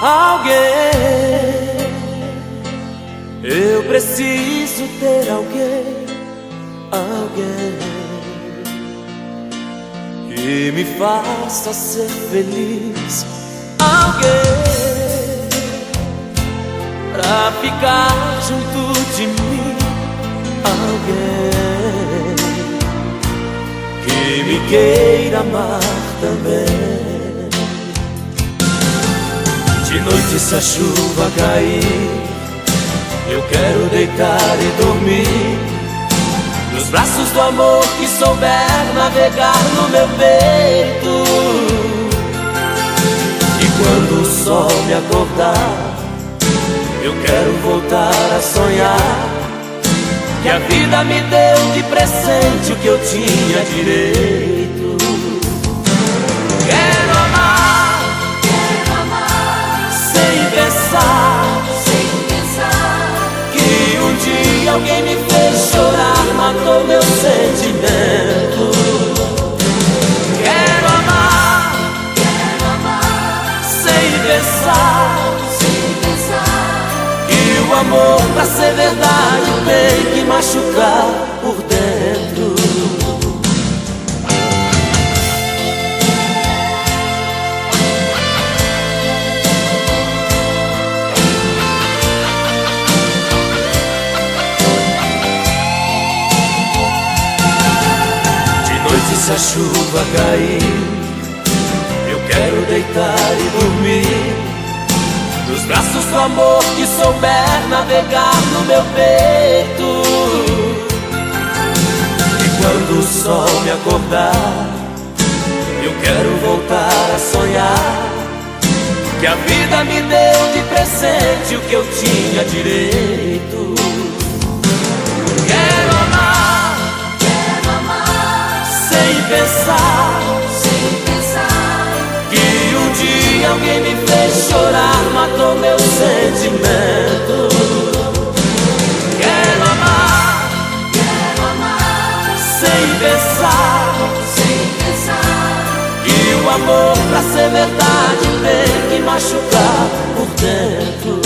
alguém. Eu preciso ter alguém, alguém que me faça ser feliz. Alguém pra ficar junto de mim. Alguém que me queira amar também. De noite se a chuva cair Eu quero deitar e dormir. Nos braços do amor que souber navegar no meu peito. E quando o sol me acordar Eu quero voltar a sonhar. Que a vida me deu de presente o que eu tinha direito pensar. Que o amor pra ser verdade tem que machucar por dentro. se a chuva cair, quero deitar e dormir. Nos braços do amor que souber navegar no meu peito. E quando o sol me acordar, eu quero voltar a sonhar. Que a vida me deu de presente o que eu tinha direito. pensar, amor pra ser verdade tem que machucar por dentro.